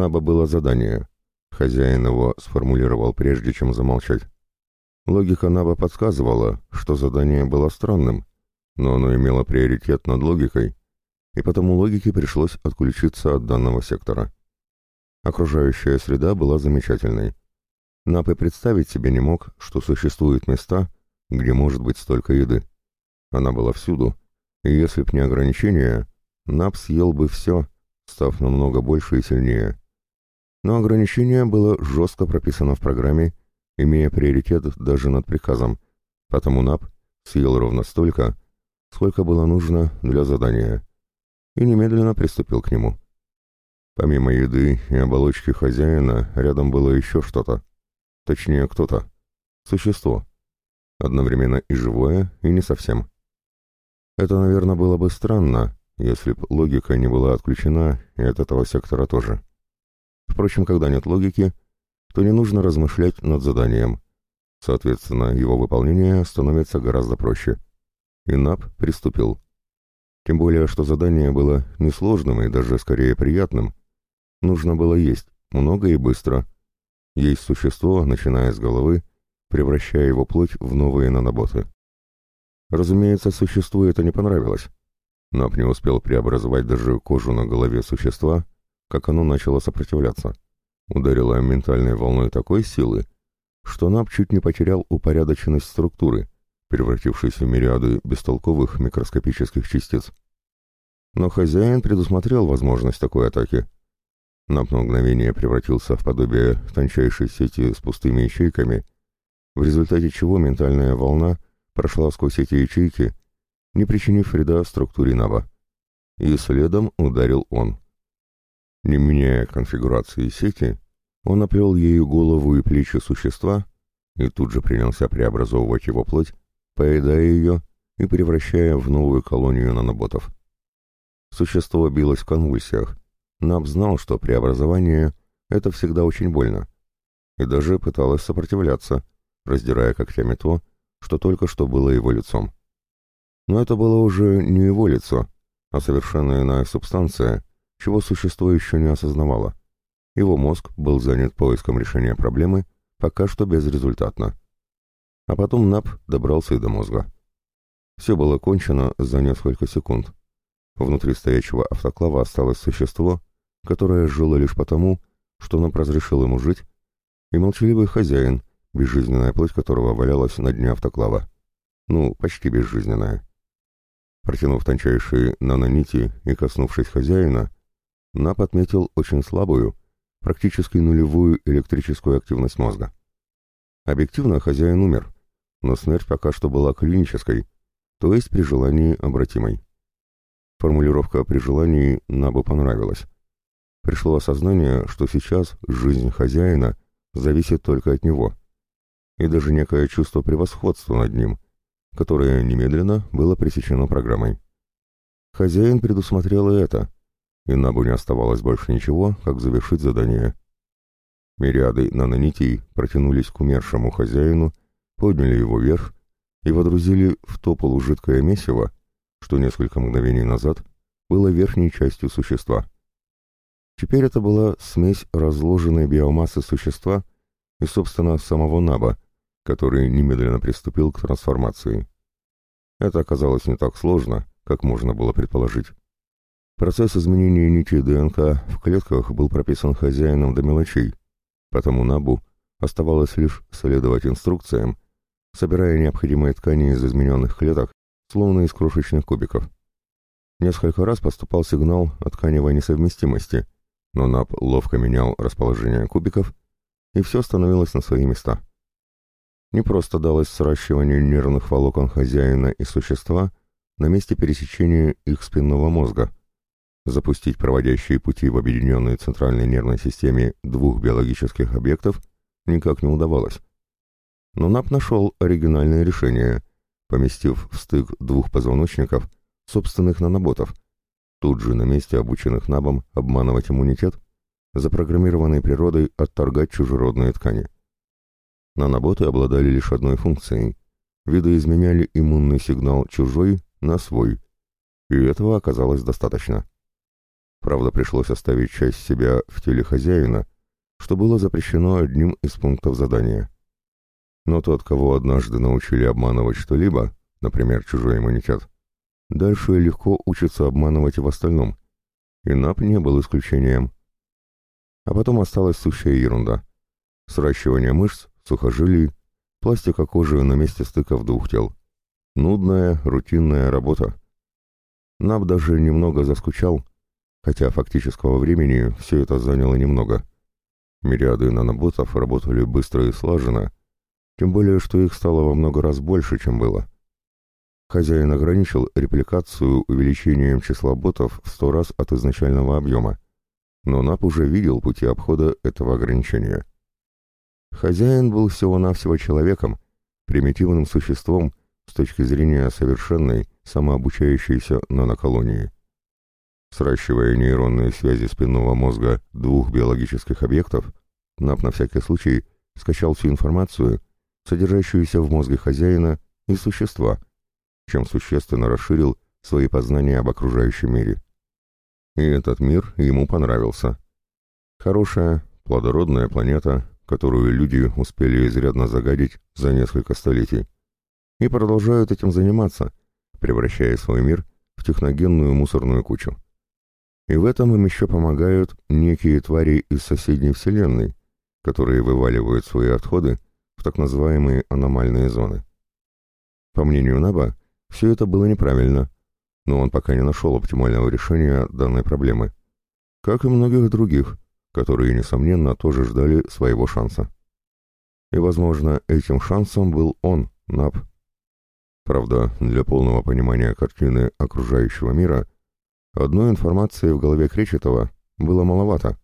Наба было задание. Хозяин его сформулировал прежде, чем замолчать. Логика Наба подсказывала, что задание было странным, но оно имело приоритет над логикой, и потому логике пришлось отключиться от данного сектора. Окружающая среда была замечательной. Нап и представить себе не мог, что существуют места, где может быть столько еды. Она была всюду, и если б не ограничения, Нап съел бы все, став намного больше и сильнее. Но ограничение было жестко прописано в программе, имея приоритет даже над приказом, потому Нап съел ровно столько, сколько было нужно для задания, и немедленно приступил к нему. Помимо еды и оболочки хозяина, рядом было еще что-то. Точнее, кто-то. Существо. Одновременно и живое, и не совсем. Это, наверное, было бы странно, если б логика не была отключена и от этого сектора тоже. Впрочем, когда нет логики, то не нужно размышлять над заданием. Соответственно, его выполнение становится гораздо проще. И НАП приступил. Тем более, что задание было несложным и даже скорее приятным, Нужно было есть, много и быстро. Есть существо, начиная с головы, превращая его плоть в новые наноботы. Разумеется, существу это не понравилось. Нап не успел преобразовать даже кожу на голове существа, как оно начало сопротивляться. Ударило ментальной волной такой силы, что Нап чуть не потерял упорядоченность структуры, превратившись в мириады бестолковых микроскопических частиц. Но хозяин предусмотрел возможность такой атаки — на мгновение превратился в подобие тончайшей сети с пустыми ячейками, в результате чего ментальная волна прошла сквозь эти ячейки, не причинив вреда структуре Наба. И следом ударил он. Не меняя конфигурации сети, он оплел ею голову и плечи существа и тут же принялся преобразовывать его плоть, поедая ее и превращая в новую колонию наноботов. Существо билось в конвульсиях, Наб знал, что преобразование — это всегда очень больно, и даже пыталась сопротивляться, раздирая когтями то, что только что было его лицом. Но это было уже не его лицо, а совершенно иная субстанция, чего существо еще не осознавало. Его мозг был занят поиском решения проблемы, пока что безрезультатно. А потом Наб добрался и до мозга. Все было кончено за несколько секунд. Внутри стоячего автоклава осталось существо, которое жило лишь потому, что нам разрешил ему жить, и молчаливый хозяин, безжизненная плоть которого валялась на дне автоклава. Ну, почти безжизненная. Протянув тончайшие нанонити и коснувшись хозяина, Нап отметил очень слабую, практически нулевую электрическую активность мозга. Объективно хозяин умер, но смерть пока что была клинической, то есть при желании обратимой. Формулировка «при желании» Набу понравилась. Пришло осознание, что сейчас жизнь хозяина зависит только от него, и даже некое чувство превосходства над ним, которое немедленно было пресечено программой. Хозяин предусмотрел и это, и Набу не оставалось больше ничего, как завершить задание. Мириады нанонитей протянулись к умершему хозяину, подняли его вверх и водрузили в то полужидкое месиво, что несколько мгновений назад было верхней частью существа. Теперь это была смесь разложенной биомассы существа и, собственно, самого Наба, который немедленно приступил к трансформации. Это оказалось не так сложно, как можно было предположить. Процесс изменения нитей ДНК в клетках был прописан хозяином до мелочей, потому Набу оставалось лишь следовать инструкциям, собирая необходимые ткани из измененных клеток, словно из крошечных кубиков. Несколько раз поступал сигнал о тканевой несовместимости — но Нап ловко менял расположение кубиков, и все становилось на свои места. Не просто далось сращивание нервных волокон хозяина и существа на месте пересечения их спинного мозга. Запустить проводящие пути в объединенной центральной нервной системе двух биологических объектов никак не удавалось. Но НАП нашел оригинальное решение, поместив в стык двух позвоночников собственных наноботов — тут же на месте обученных набом обманывать иммунитет, запрограммированной природой отторгать чужеродные ткани. Наноботы обладали лишь одной функцией — видоизменяли иммунный сигнал чужой на свой, и этого оказалось достаточно. Правда, пришлось оставить часть себя в теле хозяина, что было запрещено одним из пунктов задания. Но тот, кого однажды научили обманывать что-либо, например, чужой иммунитет, дальше легко учится обманывать и в остальном. И НАП не был исключением. А потом осталась сущая ерунда. Сращивание мышц, сухожилий, пластика кожи на месте стыков двух тел. Нудная, рутинная работа. НАП даже немного заскучал, хотя фактического времени все это заняло немного. Мириады наноботов работали быстро и слаженно, тем более, что их стало во много раз больше, чем было. Хозяин ограничил репликацию увеличением числа ботов в сто раз от изначального объема, но НАП уже видел пути обхода этого ограничения. Хозяин был всего-навсего человеком, примитивным существом с точки зрения совершенной, самообучающейся наноколонии. Сращивая нейронные связи спинного мозга двух биологических объектов, НАП на всякий случай скачал всю информацию, содержащуюся в мозге хозяина и существа, чем существенно расширил свои познания об окружающем мире. И этот мир ему понравился. Хорошая, плодородная планета, которую люди успели изрядно загадить за несколько столетий, и продолжают этим заниматься, превращая свой мир в техногенную мусорную кучу. И в этом им еще помогают некие твари из соседней вселенной, которые вываливают свои отходы в так называемые аномальные зоны. По мнению Наба, все это было неправильно, но он пока не нашел оптимального решения данной проблемы, как и многих других, которые, несомненно, тоже ждали своего шанса. И, возможно, этим шансом был он, Наб. Правда, для полного понимания картины окружающего мира – Одной информации в голове Кречетова было маловато,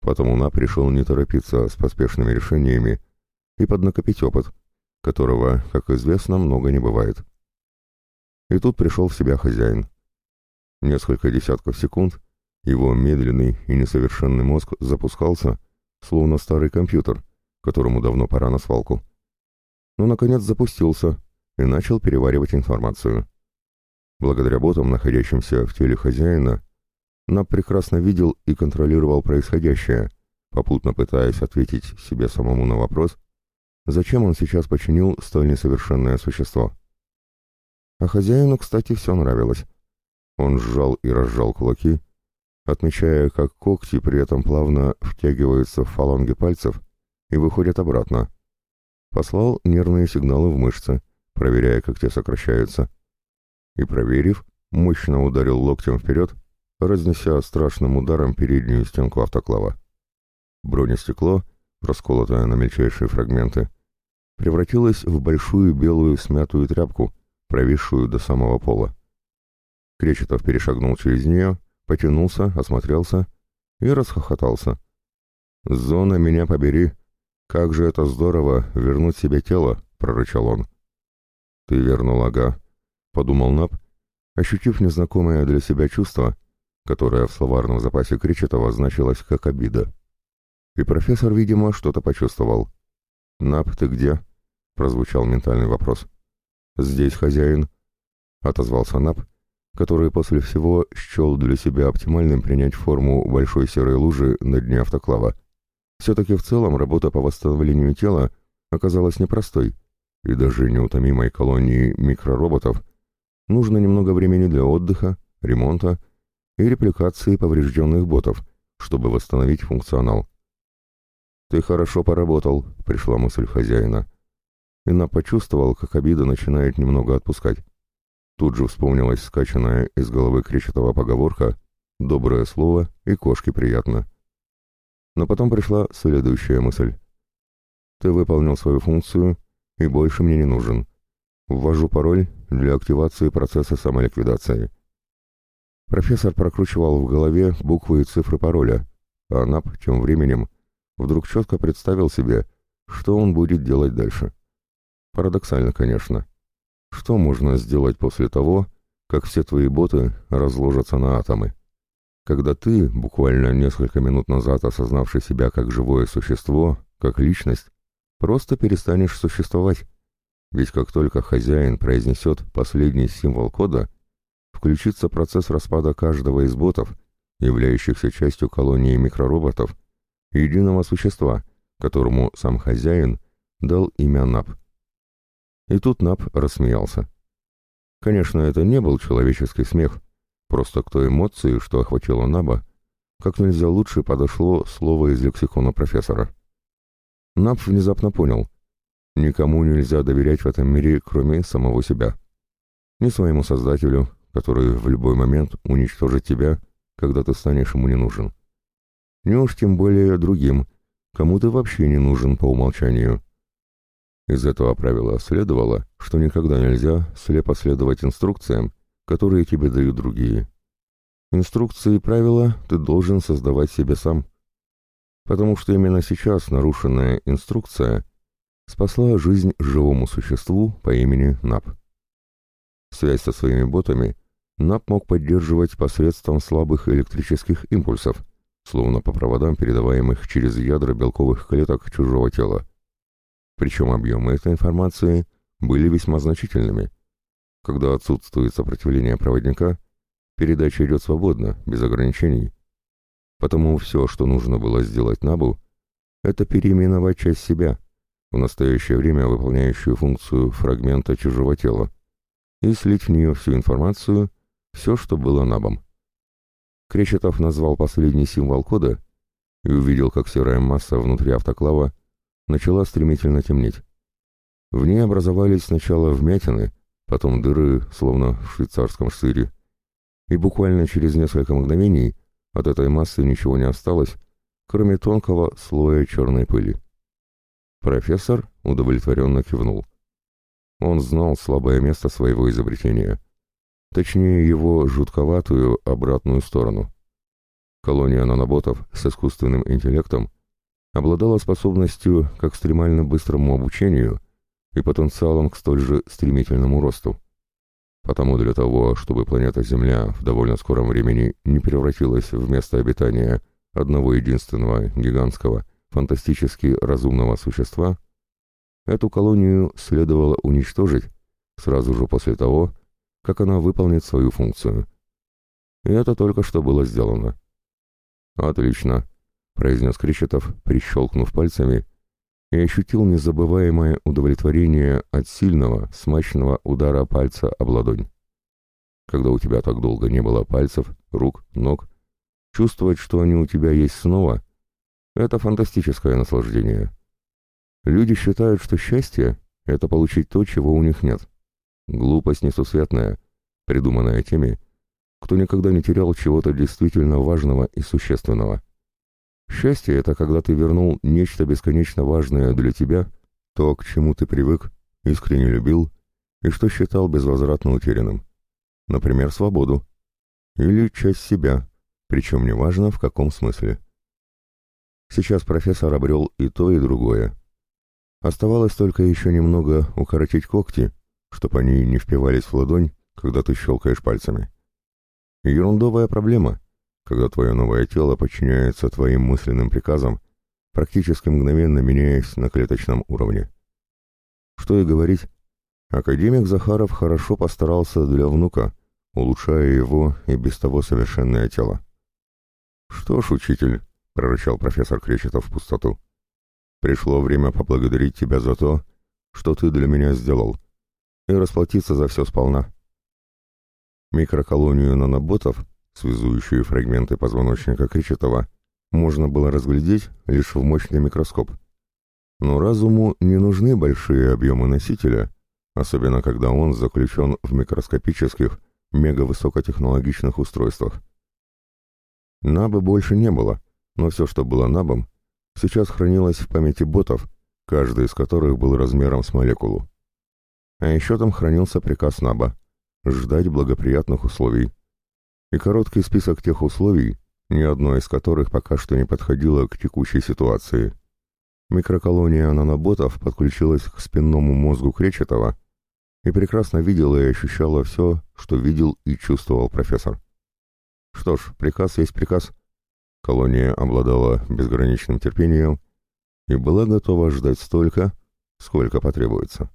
потому Нап решил не торопиться с поспешными решениями и поднакопить опыт, которого, как известно, много не бывает. И тут пришел в себя хозяин. Несколько десятков секунд его медленный и несовершенный мозг запускался, словно старый компьютер, которому давно пора на свалку. Но, наконец, запустился и начал переваривать информацию. Благодаря ботам, находящимся в теле хозяина, Наб прекрасно видел и контролировал происходящее, попутно пытаясь ответить себе самому на вопрос, зачем он сейчас починил столь несовершенное существо. А хозяину, кстати, все нравилось. Он сжал и разжал кулаки, отмечая, как когти при этом плавно втягиваются в фаланги пальцев и выходят обратно. Послал нервные сигналы в мышцы, проверяя, как те сокращаются и, проверив, мощно ударил локтем вперед, разнеся страшным ударом переднюю стенку автоклава. Бронестекло, расколотое на мельчайшие фрагменты, превратилось в большую белую смятую тряпку, провисшую до самого пола. Кречетов перешагнул через нее, потянулся, осмотрелся и расхохотался. «Зона, меня побери! Как же это здорово вернуть себе тело!» — прорычал он. «Ты вернул, ага», — подумал Наб, ощутив незнакомое для себя чувство, которое в словарном запасе Кречетова значилось как обида. И профессор, видимо, что-то почувствовал. «Наб, ты где?» — прозвучал ментальный вопрос. «Здесь хозяин», — отозвался Наб, который после всего счел для себя оптимальным принять форму большой серой лужи на дне автоклава. Все-таки в целом работа по восстановлению тела оказалась непростой, и даже неутомимой колонии микророботов Нужно немного времени для отдыха, ремонта и репликации поврежденных ботов, чтобы восстановить функционал. «Ты хорошо поработал», — пришла мысль хозяина. Инна почувствовал, как обида начинает немного отпускать. Тут же вспомнилась скачанная из головы кречетова поговорка «доброе слово и кошке приятно». Но потом пришла следующая мысль. «Ты выполнил свою функцию и больше мне не нужен. Ввожу пароль для активации процесса самоликвидации. Профессор прокручивал в голове буквы и цифры пароля, а НАП тем временем вдруг четко представил себе, что он будет делать дальше. Парадоксально, конечно. Что можно сделать после того, как все твои боты разложатся на атомы? Когда ты, буквально несколько минут назад осознавший себя как живое существо, как личность, просто перестанешь существовать, ведь как только хозяин произнесет последний символ кода, включится процесс распада каждого из ботов, являющихся частью колонии микророботов, единого существа, которому сам хозяин дал имя Нап. И тут Нап рассмеялся. Конечно, это не был человеческий смех, просто к той эмоции, что охватило Наба, как нельзя лучше подошло слово из лексикона профессора. Нап внезапно понял, никому нельзя доверять в этом мире, кроме самого себя. Ни своему создателю, который в любой момент уничтожит тебя, когда ты станешь ему не нужен. Не уж тем более другим, кому ты вообще не нужен по умолчанию. Из этого правила следовало, что никогда нельзя слепо следовать инструкциям, которые тебе дают другие. Инструкции и правила ты должен создавать себе сам. Потому что именно сейчас нарушенная инструкция спасла жизнь живому существу по имени Нап. Связь со своими ботами НАП мог поддерживать посредством слабых электрических импульсов, словно по проводам, передаваемых через ядра белковых клеток чужого тела. Причем объемы этой информации были весьма значительными. Когда отсутствует сопротивление проводника, передача идет свободно, без ограничений. Потому все, что нужно было сделать Набу, это переименовать часть себя, в настоящее время выполняющую функцию фрагмента чужого тела, и слить в нее всю информацию, все, что было Набом. Кречетов назвал последний символ кода и увидел, как серая масса внутри автоклава начала стремительно темнеть. В ней образовались сначала вмятины, потом дыры, словно в швейцарском сыре, и буквально через несколько мгновений от этой массы ничего не осталось, кроме тонкого слоя черной пыли. Профессор удовлетворенно кивнул. Он знал слабое место своего изобретения, точнее его жутковатую обратную сторону. Колония наноботов с искусственным интеллектом обладала способностью к экстремально быстрому обучению и потенциалом к столь же стремительному росту. Потому для того, чтобы планета Земля в довольно скором времени не превратилась в место обитания одного единственного гигантского, фантастически разумного существа, эту колонию следовало уничтожить сразу же после того, как она выполнит свою функцию. И это только что было сделано. «Отлично», — произнес Кричетов, прищелкнув пальцами, и ощутил незабываемое удовлетворение от сильного, смачного удара пальца об ладонь. Когда у тебя так долго не было пальцев, рук, ног, чувствовать, что они у тебя есть снова, это фантастическое наслаждение. Люди считают, что счастье — это получить то, чего у них нет. Глупость несусветная, придуманная теми, кто никогда не терял чего-то действительно важного и существенного. Счастье — это когда ты вернул нечто бесконечно важное для тебя, то, к чему ты привык, искренне любил и что считал безвозвратно утерянным. Например, свободу. Или часть себя, причем неважно в каком смысле. Сейчас профессор обрел и то, и другое. Оставалось только еще немного укоротить когти, чтобы они не впивались в ладонь, когда ты щелкаешь пальцами. Ерундовая проблема, когда твое новое тело подчиняется твоим мысленным приказам, практически мгновенно меняясь на клеточном уровне. Что и говорить, академик Захаров хорошо постарался для внука, улучшая его и без того совершенное тело. «Что ж, учитель», — прорычал профессор Кречетов в пустоту, — «пришло время поблагодарить тебя за то, что ты для меня сделал, и расплатиться за все сполна». Микроколонию наноботов связующие фрагменты позвоночника Кречетова, можно было разглядеть лишь в мощный микроскоп. Но разуму не нужны большие объемы носителя, особенно когда он заключен в микроскопических, мегавысокотехнологичных устройствах. Наба больше не было, но все, что было набом, сейчас хранилось в памяти ботов, каждый из которых был размером с молекулу. А еще там хранился приказ Наба — ждать благоприятных условий, и короткий список тех условий, ни одно из которых пока что не подходило к текущей ситуации. Микроколония наноботов подключилась к спинному мозгу Кречетова и прекрасно видела и ощущала все, что видел и чувствовал профессор. Что ж, приказ есть приказ. Колония обладала безграничным терпением и была готова ждать столько, сколько потребуется.